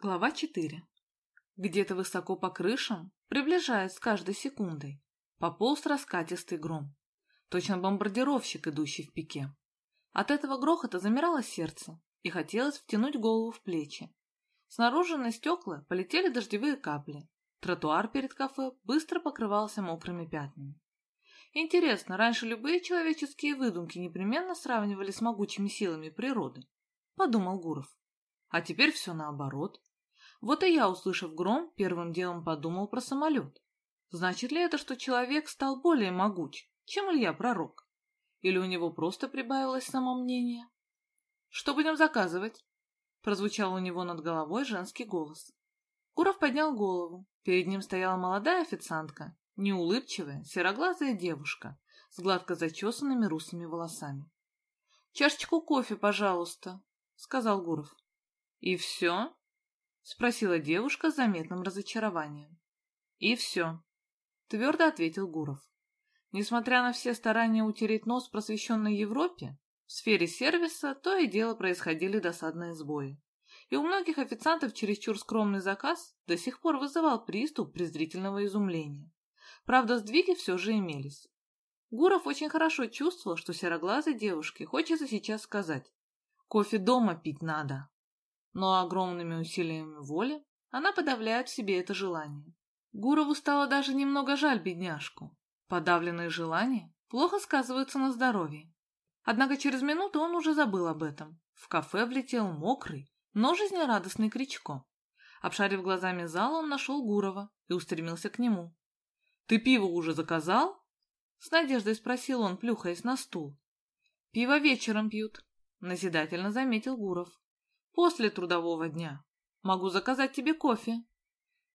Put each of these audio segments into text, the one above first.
Глава 4. Где-то высоко по крышам, приближаясь с каждой секундой, пополз раскатистый гром. Точно бомбардировщик, идущий в пике. От этого грохота замирало сердце, и хотелось втянуть голову в плечи. Снаружи на стекла полетели дождевые капли. Тротуар перед кафе быстро покрывался мокрыми пятнами. Интересно, раньше любые человеческие выдумки непременно сравнивали с могучими силами природы, подумал Гуров. А теперь все наоборот. Вот и я, услышав гром, первым делом подумал про самолет. Значит ли это, что человек стал более могуч, чем Илья Пророк? Или у него просто прибавилось самомнение? «Что будем заказывать?» Прозвучал у него над головой женский голос. Гуров поднял голову. Перед ним стояла молодая официантка, неулыбчивая, сероглазая девушка с гладко зачесанными русыми волосами. «Чашечку кофе, пожалуйста», — сказал Гуров. «И все?» — спросила девушка с заметным разочарованием. «И все», — твердо ответил Гуров. Несмотря на все старания утереть нос просвещенной Европе, в сфере сервиса то и дело происходили досадные сбои. И у многих официантов чересчур скромный заказ до сих пор вызывал приступ презрительного изумления. Правда, сдвиги все же имелись. Гуров очень хорошо чувствовал, что сероглазой девушке хочется сейчас сказать «Кофе дома пить надо» но огромными усилиями воли она подавляет в себе это желание. Гурову стало даже немного жаль бедняжку. Подавленные желания плохо сказываются на здоровье. Однако через минуту он уже забыл об этом. В кафе влетел мокрый, но жизнерадостный Кричко. Обшарив глазами зал, он нашел Гурова и устремился к нему. «Ты пиво уже заказал?» С надеждой спросил он, плюхаясь на стул. «Пиво вечером пьют», — назидательно заметил Гуров после трудового дня. Могу заказать тебе кофе.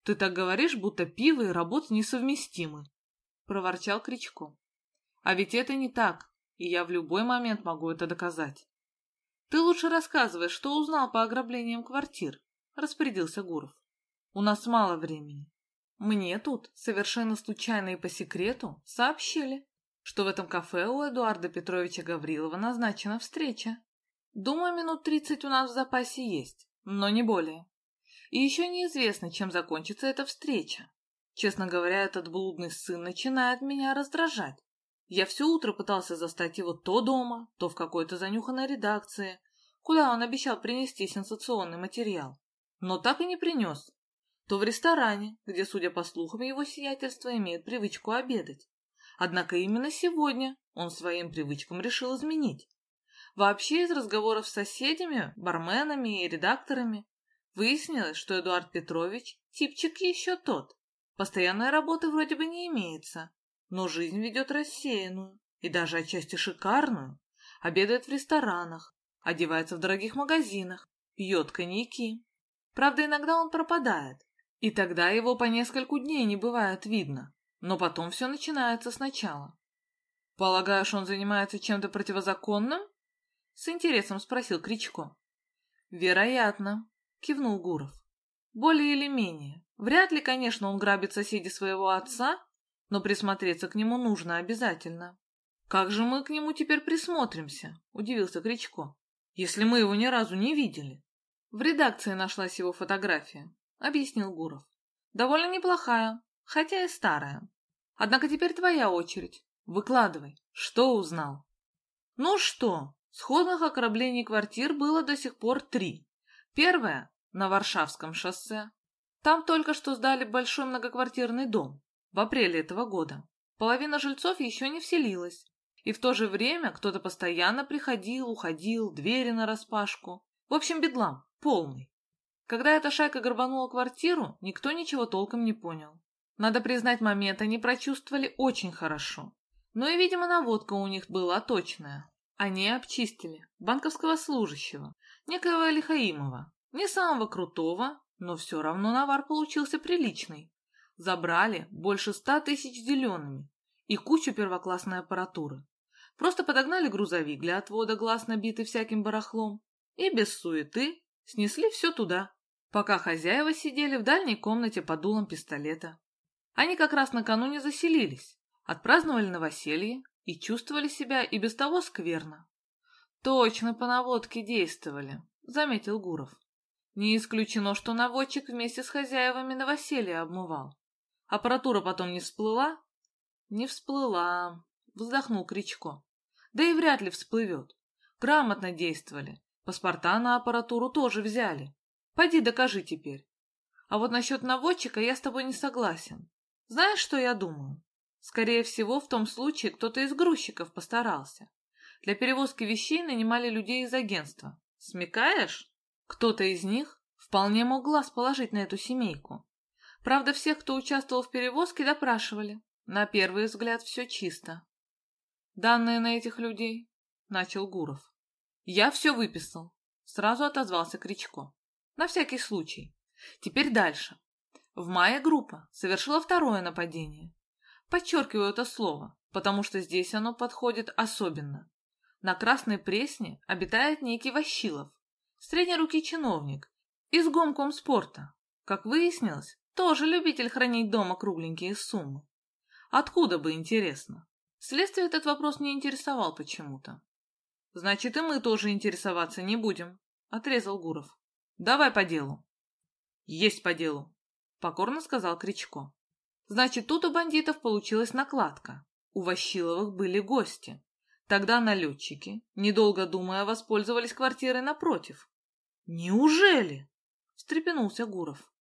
Ты так говоришь, будто пиво и работа несовместимы, проворчал Кричко. А ведь это не так, и я в любой момент могу это доказать. Ты лучше рассказывай, что узнал по ограблениям квартир, распорядился Гуров. У нас мало времени. Мне тут, совершенно случайно и по секрету, сообщили, что в этом кафе у Эдуарда Петровича Гаврилова назначена встреча. Думаю, минут тридцать у нас в запасе есть, но не более. И еще неизвестно, чем закончится эта встреча. Честно говоря, этот блудный сын начинает меня раздражать. Я все утро пытался застать его то дома, то в какой-то занюханной редакции, куда он обещал принести сенсационный материал. Но так и не принес. То в ресторане, где, судя по слухам, его сиятельство имеет привычку обедать. Однако именно сегодня он своим привычкам решил изменить. Вообще из разговоров с соседями, барменами и редакторами выяснилось, что Эдуард Петрович типчик еще тот. Постоянной работы вроде бы не имеется, но жизнь ведет рассеянную и даже отчасти шикарную. Обедает в ресторанах, одевается в дорогих магазинах, пьет коньяки. Правда, иногда он пропадает, и тогда его по нескольку дней не бывает видно, но потом все начинается сначала. Полагаешь, он занимается чем-то противозаконным? С интересом спросил Кричко. Вероятно, кивнул Гуров. Более или менее. Вряд ли, конечно, он грабит соседей своего отца, но присмотреться к нему нужно обязательно. Как же мы к нему теперь присмотримся? Удивился Кричко. Если мы его ни разу не видели. В редакции нашлась его фотография, объяснил Гуров. Довольно неплохая, хотя и старая. Однако теперь твоя очередь. Выкладывай, что узнал? Ну что, Сходных ограблений квартир было до сих пор три. Первое – на Варшавском шоссе. Там только что сдали большой многоквартирный дом в апреле этого года. Половина жильцов еще не вселилась. И в то же время кто-то постоянно приходил, уходил, двери нараспашку. В общем, бедлам, полный. Когда эта шайка грабанула квартиру, никто ничего толком не понял. Надо признать, момент они прочувствовали очень хорошо. Но и, видимо, наводка у них была точная. Они обчистили банковского служащего, некоего Лихаимова, не самого крутого, но все равно навар получился приличный. Забрали больше ста тысяч зелеными и кучу первоклассной аппаратуры. Просто подогнали грузовик для отвода глаз, набитый всяким барахлом, и без суеты снесли все туда, пока хозяева сидели в дальней комнате под дулом пистолета. Они как раз накануне заселились, отпраздновали новоселье и чувствовали себя и без того скверно. Точно по наводке действовали, заметил Гуров. Не исключено, что наводчик вместе с хозяевами новоселья обмывал. Аппаратура потом не всплыла? Не всплыла, вздохнул Кричко. Да и вряд ли всплывет. Грамотно действовали. Паспорта на аппаратуру тоже взяли. Пойди докажи теперь. А вот насчет наводчика я с тобой не согласен. Знаешь, что я думаю? Скорее всего, в том случае кто-то из грузчиков постарался. Для перевозки вещей нанимали людей из агентства. Смекаешь? Кто-то из них вполне мог глаз положить на эту семейку. Правда, всех, кто участвовал в перевозке, допрашивали. На первый взгляд все чисто. Данные на этих людей, — начал Гуров. Я все выписал. Сразу отозвался Кричко. На всякий случай. Теперь дальше. В мае группа совершила второе нападение. Подчеркиваю это слово, потому что здесь оно подходит особенно. На Красной Пресне обитает некий Ващилов, средней руки чиновник, из гомком спорта. Как выяснилось, тоже любитель хранить дома кругленькие суммы. Откуда бы, интересно? Следствие этот вопрос не интересовал почему-то. Значит, и мы тоже интересоваться не будем, отрезал Гуров. Давай по делу. Есть по делу, покорно сказал Кричко. Значит, тут у бандитов получилась накладка. У Ващиловых были гости. Тогда налетчики, недолго думая, воспользовались квартирой напротив. «Неужели?» — встрепенулся Гуров.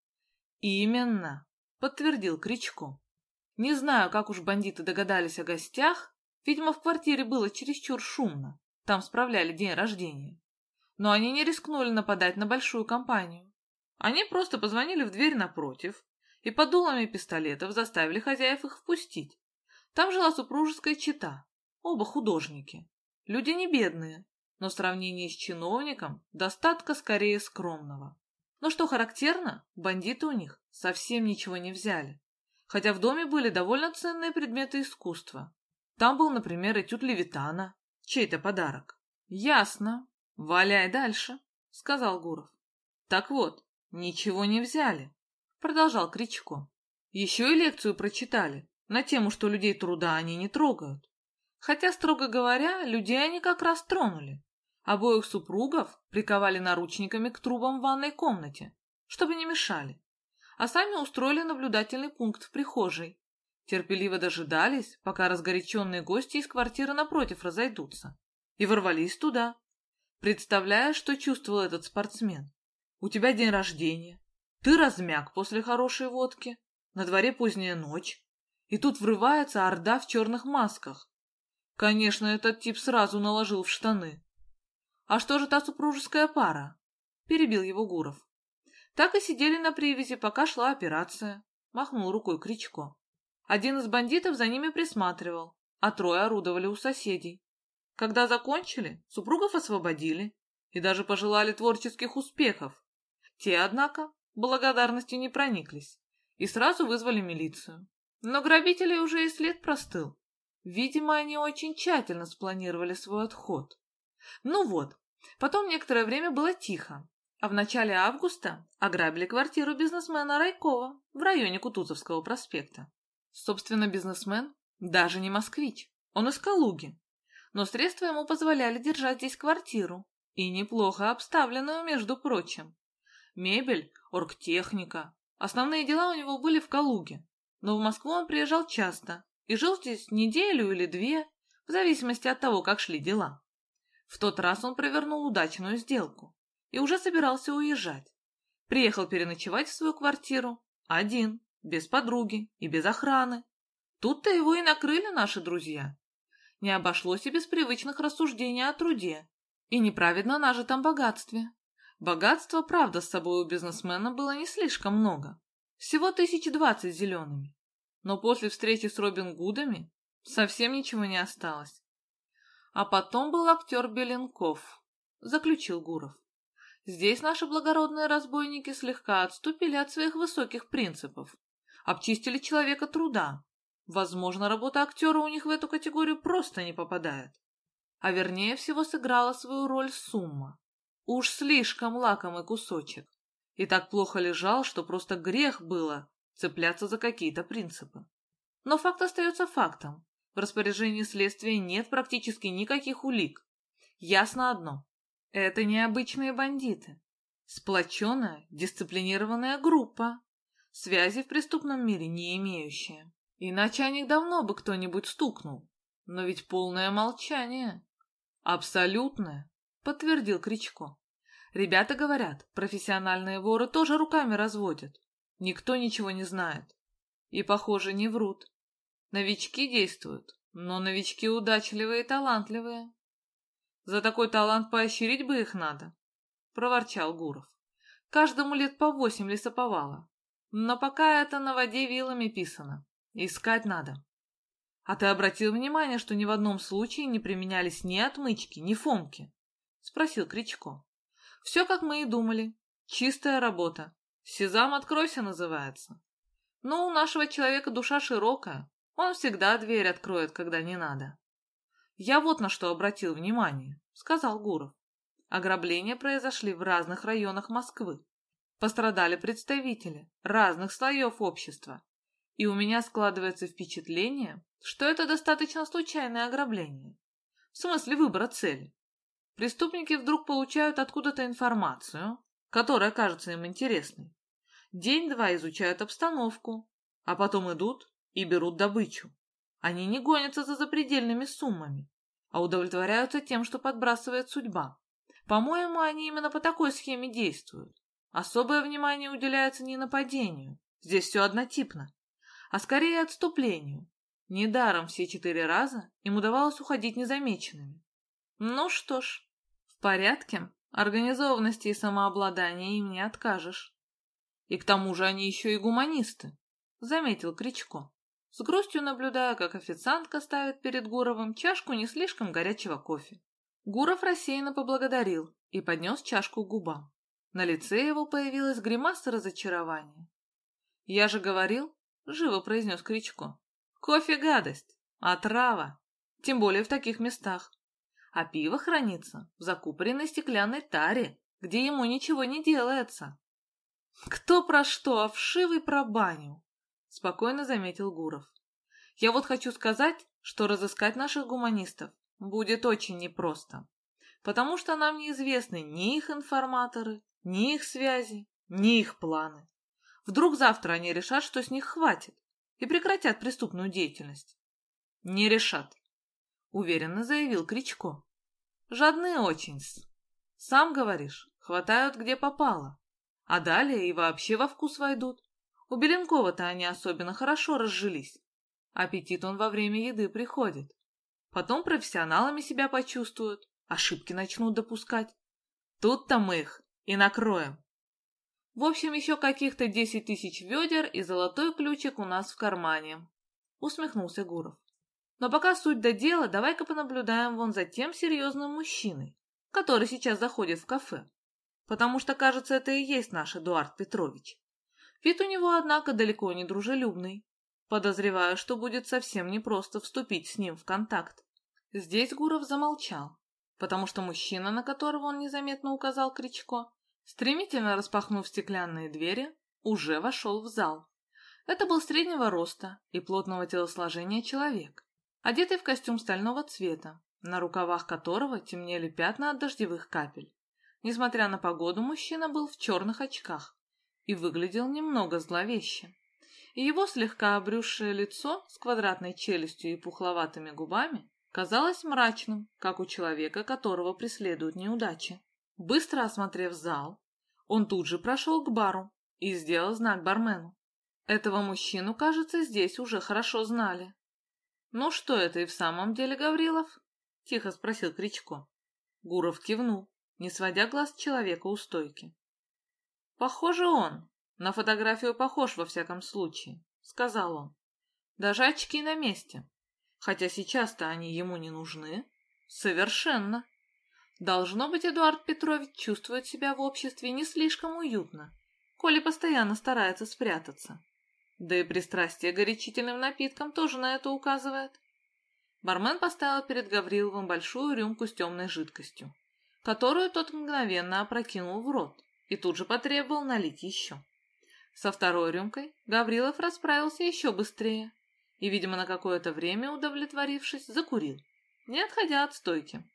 «Именно», — подтвердил Кричко. «Не знаю, как уж бандиты догадались о гостях. Видимо, в квартире было чересчур шумно. Там справляли день рождения. Но они не рискнули нападать на большую компанию. Они просто позвонили в дверь напротив и под дулами пистолетов заставили хозяев их впустить. Там жила супружеская чета, оба художники. Люди не бедные, но в сравнении с чиновником достатка скорее скромного. Но что характерно, бандиты у них совсем ничего не взяли, хотя в доме были довольно ценные предметы искусства. Там был, например, этюд Левитана, чей-то подарок. Ясно. Валяй дальше, сказал Гуров. Так вот, ничего не взяли, продолжал Кричко. Еще и лекцию прочитали на тему, что людей труда они не трогают. Хотя, строго говоря, людей они как раз тронули. Обоих супругов приковали наручниками к трубам в ванной комнате, чтобы не мешали, а сами устроили наблюдательный пункт в прихожей, терпеливо дожидались, пока разгоряченные гости из квартиры напротив разойдутся, и ворвались туда. Представляешь, что чувствовал этот спортсмен? У тебя день рождения, ты размяк после хорошей водки, на дворе поздняя ночь, и тут врывается орда в черных масках. Конечно, этот тип сразу наложил в штаны. А что же та супружеская пара? Перебил его Гуров. Так и сидели на привязи, пока шла операция. Махнул рукой Кричко. Один из бандитов за ними присматривал, а трое орудовали у соседей. Когда закончили, супругов освободили и даже пожелали творческих успехов. Те, однако, благодарностью не прониклись и сразу вызвали милицию. Но грабителей уже и след простыл. Видимо, они очень тщательно спланировали свой отход. Ну вот, потом некоторое время было тихо, а в начале августа ограбили квартиру бизнесмена Райкова в районе Кутузовского проспекта. Собственно, бизнесмен даже не москвич, он из Калуги. Но средства ему позволяли держать здесь квартиру, и неплохо обставленную, между прочим. Мебель, оргтехника. Основные дела у него были в Калуге, но в Москву он приезжал часто и жил здесь неделю или две, в зависимости от того, как шли дела. В тот раз он провернул удачную сделку и уже собирался уезжать. Приехал переночевать в свою квартиру один, без подруги и без охраны. Тут-то его и накрыли наши друзья. Не обошлось и без привычных рассуждений о труде и неправедно нажитом богатстве. Богатства, правда, с собой у бизнесмена было не слишком много. Всего тысячи двадцать зелеными. Но после встречи с Робин Гудами совсем ничего не осталось. А потом был актер Беленков, заключил Гуров. Здесь наши благородные разбойники слегка отступили от своих высоких принципов обчистили человека труда. Возможно, работа актера у них в эту категорию просто не попадает. А вернее всего сыграла свою роль сумма. Уж слишком лакомый кусочек. И так плохо лежал, что просто грех было цепляться за какие-то принципы. Но факт остается фактом. В распоряжении следствия нет практически никаких улик. Ясно одно. Это необычные бандиты. Сплоченная, дисциплинированная группа, связи в преступном мире не имеющая. Иначе о них давно бы кто-нибудь стукнул. Но ведь полное молчание. Абсолютное, подтвердил Кричко. Ребята говорят, профессиональные воры тоже руками разводят. Никто ничего не знает. И, похоже, не врут. Новички действуют, но новички удачливые и талантливые. За такой талант поощрить бы их надо, — проворчал Гуров. Каждому лет по восемь лесоповала. Но пока это на воде вилами писано. Искать надо. А ты обратил внимание, что ни в одном случае не применялись ни отмычки, ни фомки? — спросил Кричко. Все, как мы и думали. Чистая работа. Сезам, откройся, называется. Но у нашего человека душа широкая. Он всегда дверь откроет, когда не надо. Я вот на что обратил внимание, сказал Гуров. Ограбления произошли в разных районах Москвы. Пострадали представители разных слоев общества. И у меня складывается впечатление, что это достаточно случайное ограбление. В смысле выбора цели. Преступники вдруг получают откуда-то информацию, которая кажется им интересной. День-два изучают обстановку, а потом идут и берут добычу. Они не гонятся за запредельными суммами, а удовлетворяются тем, что подбрасывает судьба. По-моему, они именно по такой схеме действуют. Особое внимание уделяется не нападению, здесь все однотипно, а скорее отступлению. Недаром все четыре раза им удавалось уходить незамеченными. Ну что ж, в порядке, организованности и самообладания им не откажешь. И к тому же они еще и гуманисты, заметил Кричко, с грустью наблюдая, как официантка ставит перед Гуровым чашку не слишком горячего кофе. Гуров рассеянно поблагодарил и поднес чашку к губам. На лице его появилась гримаса разочарования. «Я же говорил», — живо произнес Кричко, — «кофе — гадость, а трава, тем более в таких местах а пиво хранится в закупоренной стеклянной таре, где ему ничего не делается. «Кто про что, а вшивый про баню», — спокойно заметил Гуров. «Я вот хочу сказать, что разыскать наших гуманистов будет очень непросто, потому что нам неизвестны ни их информаторы, ни их связи, ни их планы. Вдруг завтра они решат, что с них хватит, и прекратят преступную деятельность. Не решат, уверенно заявил Кричко. Жадные очень-с. Сам говоришь, хватают где попало. А далее и вообще во вкус войдут. У Беленкова-то они особенно хорошо разжились. Аппетит он во время еды приходит. Потом профессионалами себя почувствуют, ошибки начнут допускать. Тут-то мы их и накроем. В общем, еще каких-то десять тысяч ведер и золотой ключик у нас в кармане. Усмехнулся Гуров. Но пока суть до дела, давай-ка понаблюдаем вон за тем серьезным мужчиной, который сейчас заходит в кафе. Потому что, кажется, это и есть наш Эдуард Петрович. Вид у него, однако, далеко не дружелюбный. Подозреваю, что будет совсем непросто вступить с ним в контакт. Здесь Гуров замолчал, потому что мужчина, на которого он незаметно указал Кричко, стремительно распахнув стеклянные двери, уже вошел в зал. Это был среднего роста и плотного телосложения человек, одетый в костюм стального цвета, на рукавах которого темнели пятна от дождевых капель. Несмотря на погоду, мужчина был в черных очках и выглядел немного зловеще. Его слегка обрюзшее лицо с квадратной челюстью и пухловатыми губами казалось мрачным, как у человека, которого преследуют неудачи. Быстро осмотрев зал, он тут же прошел к бару и сделал знак бармену. Этого мужчину, кажется, здесь уже хорошо знали. «Ну что это и в самом деле, Гаврилов?» — тихо спросил Кричко. Гуров кивнул, не сводя глаз человека у стойки. «Похоже он. На фотографию похож во всяком случае», — сказал он. «Даже очки на месте. Хотя сейчас-то они ему не нужны. Совершенно. Должно быть, Эдуард Петрович чувствует себя в обществе не слишком уютно, коли постоянно старается спрятаться. Да и пристрастие горячительным напиткам тоже на это указывает. Бармен поставил перед Гавриловым большую рюмку с темной жидкостью, которую тот мгновенно опрокинул в рот и тут же потребовал налить еще. Со второй рюмкой Гаврилов расправился еще быстрее и, видимо, на какое-то время удовлетворившись, закурил, не отходя от стойки.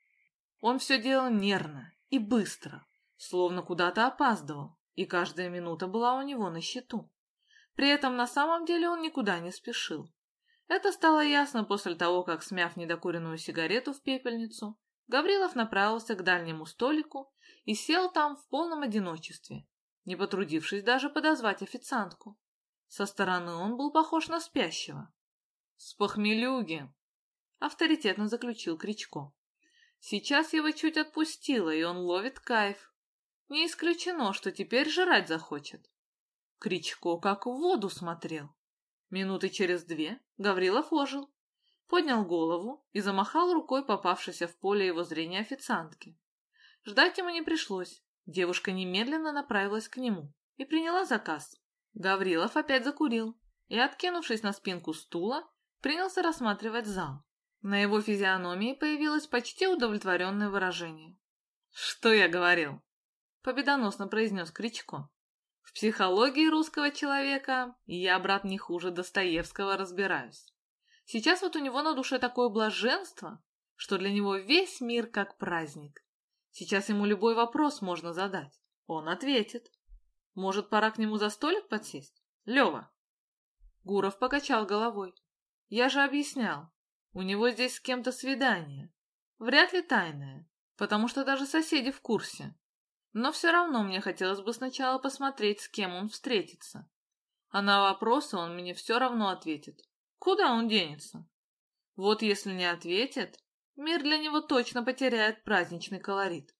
Он все делал нервно и быстро, словно куда-то опаздывал, и каждая минута была у него на счету. При этом на самом деле он никуда не спешил. Это стало ясно после того, как, смяв недокуренную сигарету в пепельницу, Гаврилов направился к дальнему столику и сел там в полном одиночестве, не потрудившись даже подозвать официантку. Со стороны он был похож на спящего. «С похмелюги!» — авторитетно заключил Кричко. «Сейчас его чуть отпустило, и он ловит кайф. Не исключено, что теперь жрать захочет. Кричко как в воду смотрел. Минуты через две Гаврилов ожил, поднял голову и замахал рукой попавшейся в поле его зрения официантки. Ждать ему не пришлось. Девушка немедленно направилась к нему и приняла заказ. Гаврилов опять закурил и, откинувшись на спинку стула, принялся рассматривать зал. На его физиономии появилось почти удовлетворенное выражение. «Что я говорил?» — победоносно произнес Кричко. В психологии русского человека я, брат, не хуже Достоевского разбираюсь. Сейчас вот у него на душе такое блаженство, что для него весь мир как праздник. Сейчас ему любой вопрос можно задать. Он ответит. Может, пора к нему за столик подсесть? Лева. Гуров покачал головой. Я же объяснял. У него здесь с кем-то свидание. Вряд ли тайное, потому что даже соседи в курсе. Но все равно мне хотелось бы сначала посмотреть, с кем он встретится. А на вопросы он мне все равно ответит. Куда он денется? Вот если не ответит, мир для него точно потеряет праздничный колорит.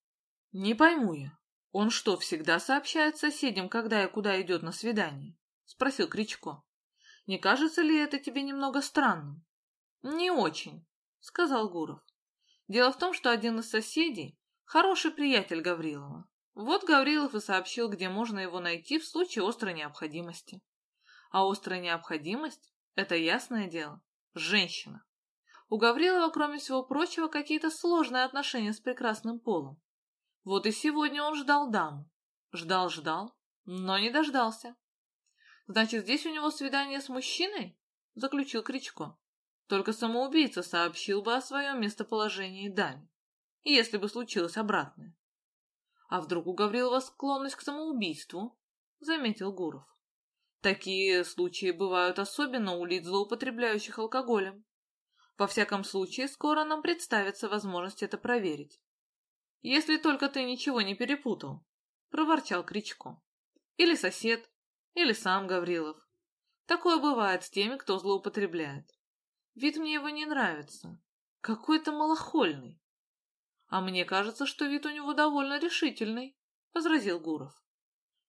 Не пойму я, он что, всегда сообщает соседям, когда и куда идет на свидание? Спросил Кричко. Не кажется ли это тебе немного странным? Не очень, сказал Гуров. Дело в том, что один из соседей – хороший приятель Гаврилова. Вот Гаврилов и сообщил, где можно его найти в случае острой необходимости. А острая необходимость – это ясное дело, женщина. У Гаврилова, кроме всего прочего, какие-то сложные отношения с прекрасным полом. Вот и сегодня он ждал даму. Ждал-ждал, но не дождался. Значит, здесь у него свидание с мужчиной? Заключил Кричко. Только самоубийца сообщил бы о своем местоположении даме, если бы случилось обратное. А вдруг у Гаврилова склонность к самоубийству? Заметил Гуров. Такие случаи бывают особенно у лиц, злоупотребляющих алкоголем. Во всяком случае, скоро нам представится возможность это проверить. Если только ты ничего не перепутал, проворчал Кричко. Или сосед, или сам Гаврилов. Такое бывает с теми, кто злоупотребляет. Вид мне его не нравится. Какой-то малохольный. «А мне кажется, что вид у него довольно решительный», — возразил Гуров.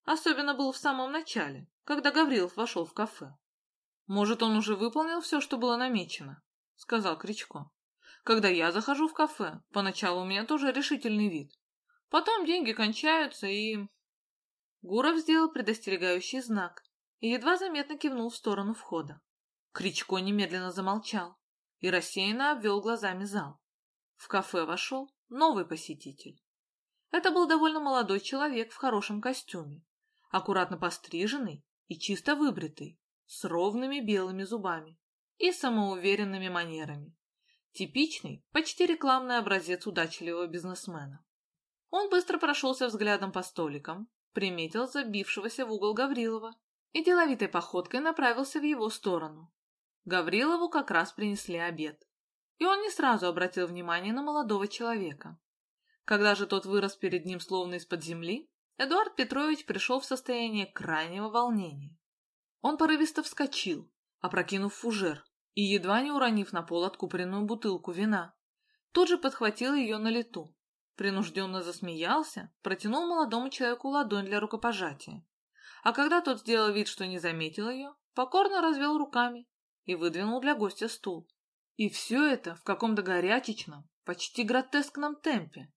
Особенно был в самом начале, когда Гаврилов вошел в кафе. «Может, он уже выполнил все, что было намечено?» — сказал Кричко. «Когда я захожу в кафе, поначалу у меня тоже решительный вид. Потом деньги кончаются и...» Гуров сделал предостерегающий знак и едва заметно кивнул в сторону входа. Кричко немедленно замолчал и рассеянно обвел глазами зал. В кафе вошел новый посетитель. Это был довольно молодой человек в хорошем костюме, аккуратно постриженный и чисто выбритый, с ровными белыми зубами и самоуверенными манерами. Типичный, почти рекламный образец удачливого бизнесмена. Он быстро прошелся взглядом по столикам, приметил забившегося в угол Гаврилова и деловитой походкой направился в его сторону. Гаврилову как раз принесли обед и он не сразу обратил внимание на молодого человека. Когда же тот вырос перед ним словно из-под земли, Эдуард Петрович пришел в состояние крайнего волнения. Он порывисто вскочил, опрокинув фужер, и, едва не уронив на пол откупоренную бутылку вина, тут же подхватил ее на лету, принужденно засмеялся, протянул молодому человеку ладонь для рукопожатия. А когда тот сделал вид, что не заметил ее, покорно развел руками и выдвинул для гостя стул. И все это в каком-то горячечном, почти гротескном темпе.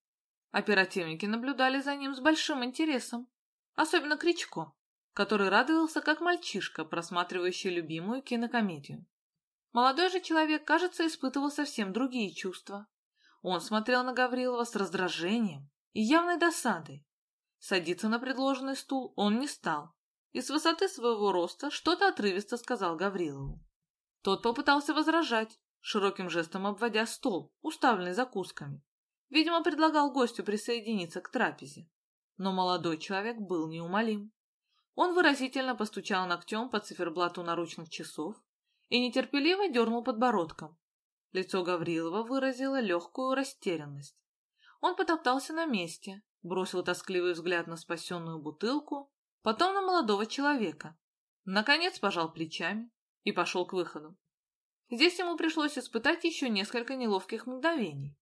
Оперативники наблюдали за ним с большим интересом. Особенно Кричко, который радовался как мальчишка, просматривающий любимую кинокомедию. Молодой же человек, кажется, испытывал совсем другие чувства. Он смотрел на Гаврилова с раздражением и явной досадой. Садиться на предложенный стул он не стал, и с высоты своего роста что-то отрывисто сказал Гаврилову. Тот попытался возражать, широким жестом обводя стол, уставленный закусками. Видимо, предлагал гостю присоединиться к трапезе. но молодой человек был неумолим. Он выразительно постучал ногтем по циферблату наручных часов и нетерпеливо дернул подбородком. Лицо Гаврилова выразило легкую растерянность. Он потоптался на месте, бросил тоскливый взгляд на спасенную бутылку, потом на молодого человека. Наконец пожал плечами и пошел к выходу. Здесь ему пришлось испытать еще несколько неловких мгновений,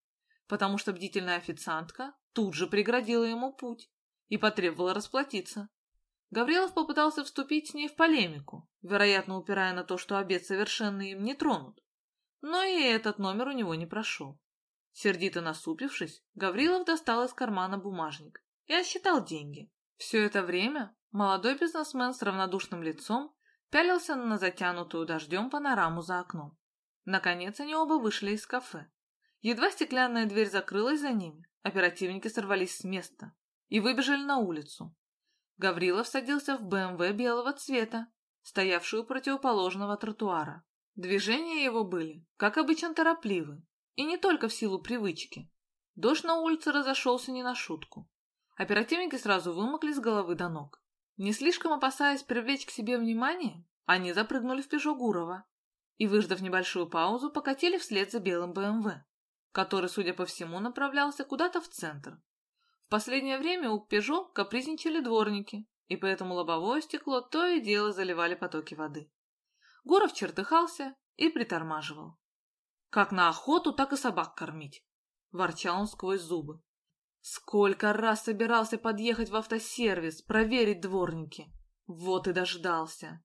потому что бдительная официантка тут же преградила ему путь и потребовала расплатиться. Гаврилов попытался вступить с ней в полемику, вероятно, упирая на то, что обед совершенно им не тронут. Но и этот номер у него не прошел. Сердито насупившись, Гаврилов достал из кармана бумажник и отсчитал деньги. Все это время молодой бизнесмен с равнодушным лицом пялился на затянутую дождем панораму за окном. Наконец они оба вышли из кафе. Едва стеклянная дверь закрылась за ними, оперативники сорвались с места и выбежали на улицу, Гаврилов садился в БМВ белого цвета, стоявшую у противоположного тротуара. Движения его были, как обычно, торопливы, и не только в силу привычки. Дождь на улице разошелся не на шутку. Оперативники сразу вымокли с головы до ног. Не слишком опасаясь привлечь к себе внимание, они запрыгнули в «Пежо» Гурова и, выждав небольшую паузу, покатили вслед за белым БМВ, который, судя по всему, направлялся куда-то в центр последнее время у «Пежо» капризничали дворники, и поэтому лобовое стекло то и дело заливали потоки воды. Гуров чертыхался и притормаживал. «Как на охоту, так и собак кормить!» — ворчал он сквозь зубы. «Сколько раз собирался подъехать в автосервис, проверить дворники! Вот и дождался!»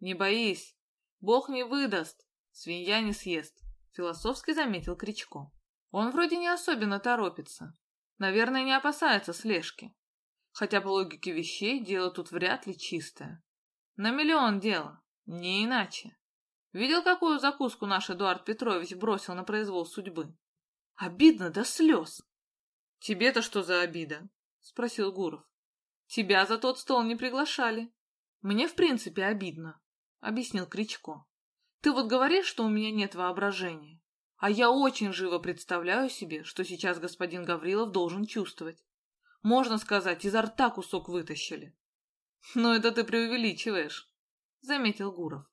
«Не боись, бог не выдаст, свинья не съест», — философски заметил Кричко. «Он вроде не особенно торопится, Наверное, не опасается слежки. Хотя по логике вещей дело тут вряд ли чистое. На миллион дело, не иначе. Видел, какую закуску наш Эдуард Петрович бросил на произвол судьбы? Обидно до слез. Тебе-то что за обида? Спросил Гуров. Тебя за тот стол не приглашали. Мне в принципе обидно, объяснил Кричко. Ты вот говоришь, что у меня нет воображения. А я очень живо представляю себе, что сейчас господин Гаврилов должен чувствовать. Можно сказать, изо рта кусок вытащили. Но это ты преувеличиваешь, заметил Гуров.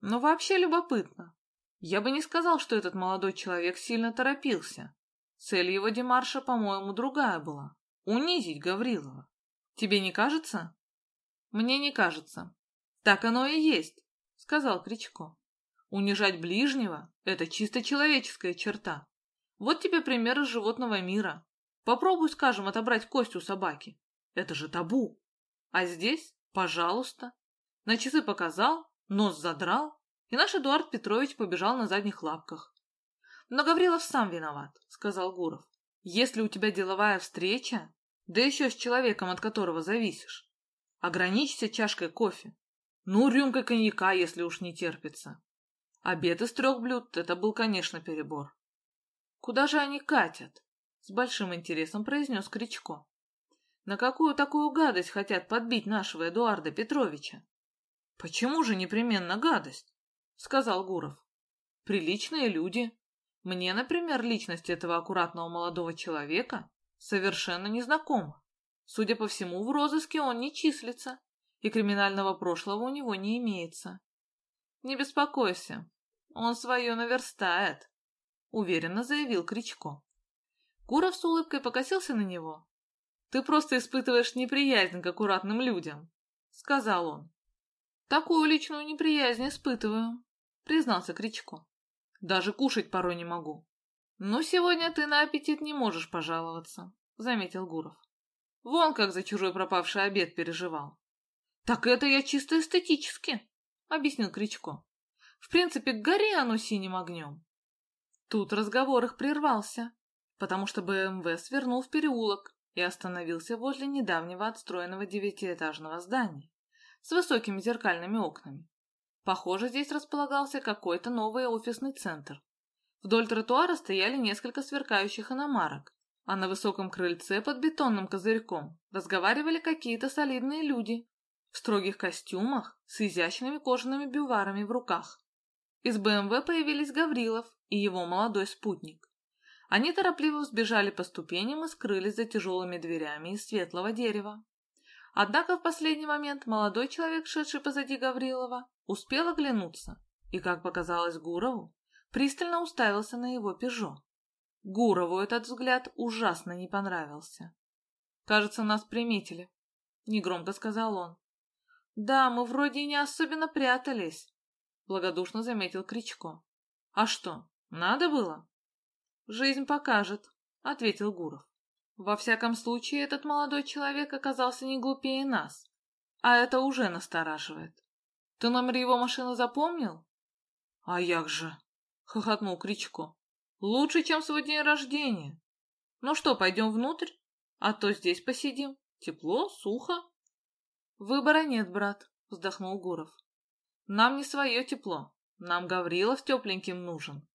Но вообще любопытно. Я бы не сказал, что этот молодой человек сильно торопился. Цель его демарша, по-моему, другая была. Унизить Гаврилова. Тебе не кажется? Мне не кажется. Так оно и есть, сказал Кричко. Унижать ближнего – это чисто человеческая черта. Вот тебе пример из животного мира. Попробуй, скажем, отобрать кость у собаки. Это же табу. А здесь, пожалуйста. На часы показал, нос задрал, и наш Эдуард Петрович побежал на задних лапках. Но Гаврилов сам виноват, сказал Гуров. Если у тебя деловая встреча, да еще с человеком, от которого зависишь, ограничься чашкой кофе. Ну, рюмкой коньяка, если уж не терпится. Обед из трех блюд — это был, конечно, перебор. «Куда же они катят?» — с большим интересом произнес Кричко. «На какую такую гадость хотят подбить нашего Эдуарда Петровича?» «Почему же непременно гадость?» — сказал Гуров. «Приличные люди. Мне, например, личность этого аккуратного молодого человека совершенно незнакома. Судя по всему, в розыске он не числится, и криминального прошлого у него не имеется. «Не беспокойся, он свое наверстает», — уверенно заявил Кричко. Гуров с улыбкой покосился на него. «Ты просто испытываешь неприязнь к аккуратным людям», — сказал он. «Такую личную неприязнь испытываю», — признался Кричко. «Даже кушать порой не могу». «Ну, сегодня ты на аппетит не можешь пожаловаться», — заметил Гуров. «Вон как за чужой пропавший обед переживал». «Так это я чисто эстетически», — объяснил Кричко. «В принципе, гори оно синим огнем». Тут разговор их прервался, потому что БМВ свернул в переулок и остановился возле недавнего отстроенного девятиэтажного здания с высокими зеркальными окнами. Похоже, здесь располагался какой-то новый офисный центр. Вдоль тротуара стояли несколько сверкающих иномарок, а на высоком крыльце под бетонным козырьком разговаривали какие-то солидные люди в строгих костюмах с изящными кожаными бюварами в руках. Из БМВ появились Гаврилов и его молодой спутник. Они торопливо взбежали по ступеням и скрылись за тяжелыми дверями из светлого дерева. Однако в последний момент молодой человек, шедший позади Гаврилова, успел оглянуться и, как показалось Гурову, пристально уставился на его пижо. Гурову этот взгляд ужасно не понравился. «Кажется, нас приметили», — негромко сказал он. «Да, мы вроде не особенно прятались», — благодушно заметил Кричко. «А что, надо было?» «Жизнь покажет», — ответил Гуров. Во всяком случае, этот молодой человек оказался не глупее нас, а это уже настораживает. Ты номер его машины запомнил? — А як же? — хохотнул Кричко. — Лучше, чем свой день рождения. Ну что, пойдем внутрь? А то здесь посидим. Тепло, сухо. — Выбора нет, брат, — вздохнул Гуров. — Нам не свое тепло. Нам Гаврилов тепленьким нужен.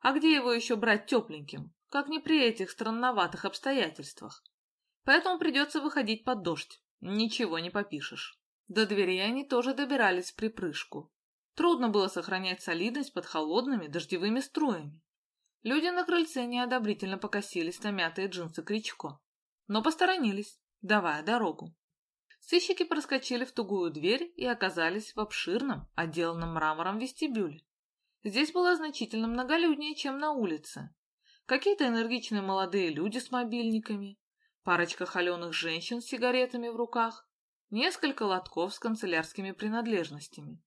А где его еще брать тепленьким, как не при этих странноватых обстоятельствах? Поэтому придется выходить под дождь. Ничего не попишешь. До двери они тоже добирались в припрыжку. Трудно было сохранять солидность под холодными дождевыми струями. Люди на крыльце неодобрительно покосились на мятые джинсы Кричко, но посторонились, давая дорогу. Сыщики проскочили в тугую дверь и оказались в обширном, отделанном мрамором вестибюле. Здесь было значительно многолюднее, чем на улице. Какие-то энергичные молодые люди с мобильниками, парочка холеных женщин с сигаретами в руках, несколько лотков с канцелярскими принадлежностями.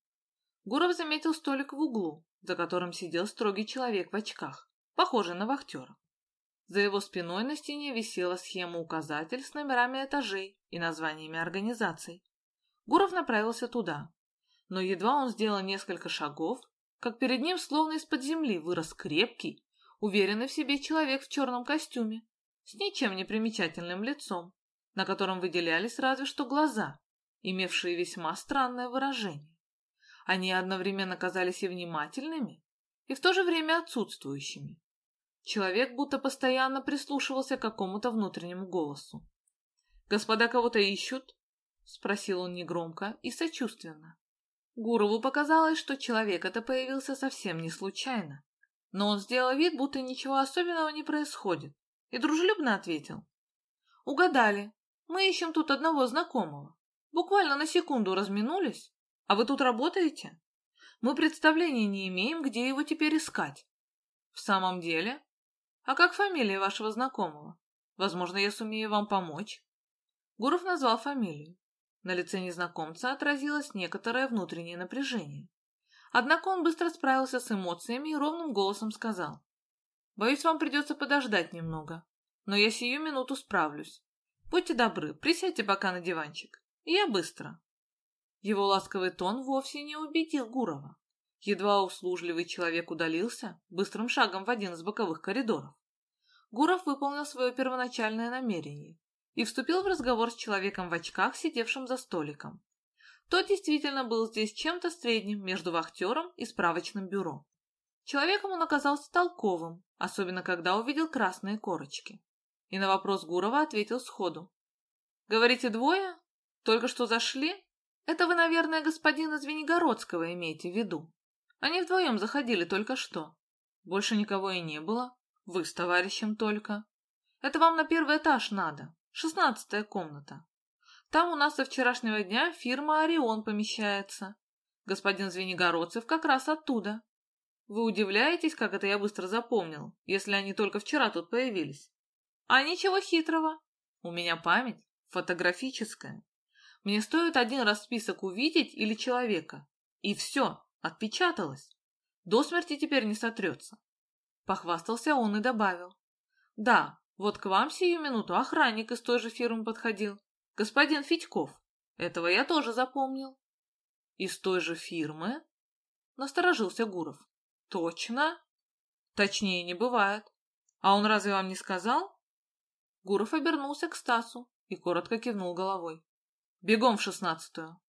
Гуров заметил столик в углу, за которым сидел строгий человек в очках, похожий на вахтера. За его спиной на стене висела схема-указатель с номерами этажей и названиями организаций. Гуров направился туда, но едва он сделал несколько шагов, как перед ним словно из-под земли вырос крепкий, уверенный в себе человек в черном костюме, с ничем не примечательным лицом, на котором выделялись разве что глаза, имевшие весьма странное выражение. Они одновременно казались и внимательными, и в то же время отсутствующими. Человек будто постоянно прислушивался к какому-то внутреннему голосу. «Господа кого-то ищут?» — спросил он негромко и сочувственно. Гурову показалось, что человек это появился совсем не случайно, но он сделал вид, будто ничего особенного не происходит, и дружелюбно ответил. «Угадали. Мы ищем тут одного знакомого. Буквально на секунду разминулись, а вы тут работаете? Мы представления не имеем, где его теперь искать. В самом деле? А как фамилия вашего знакомого? Возможно, я сумею вам помочь. Гуров назвал фамилию. На лице незнакомца отразилось некоторое внутреннее напряжение. Однако он быстро справился с эмоциями и ровным голосом сказал. «Боюсь, вам придется подождать немного, но я сию минуту справлюсь. Будьте добры, присядьте пока на диванчик. Я быстро». Его ласковый тон вовсе не убедил Гурова. Едва услужливый человек удалился, быстрым шагом в один из боковых коридоров. Гуров выполнил свое первоначальное намерение и вступил в разговор с человеком в очках, сидевшим за столиком. Тот действительно был здесь чем-то средним между вахтером и справочным бюро. Человеком он оказался толковым, особенно когда увидел красные корочки. И на вопрос Гурова ответил сходу. «Говорите, двое? Только что зашли?» Это вы, наверное, господина Звенигородского имеете в виду. Они вдвоем заходили только что. Больше никого и не было. Вы с товарищем только. Это вам на первый этаж надо. Шестнадцатая комната. Там у нас со вчерашнего дня фирма «Орион» помещается. Господин Звенигородцев как раз оттуда. Вы удивляетесь, как это я быстро запомнил, если они только вчера тут появились? А ничего хитрого. У меня память фотографическая. Мне стоит один раз список увидеть или человека. И все, отпечаталось. До смерти теперь не сотрется. Похвастался он и добавил. Да, вот к вам сию минуту охранник из той же фирмы подходил. Господин Федьков. Этого я тоже запомнил. Из той же фирмы? Насторожился Гуров. Точно? Точнее не бывает. А он разве вам не сказал? Гуров обернулся к Стасу и коротко кивнул головой. Бегом в шестнадцатую.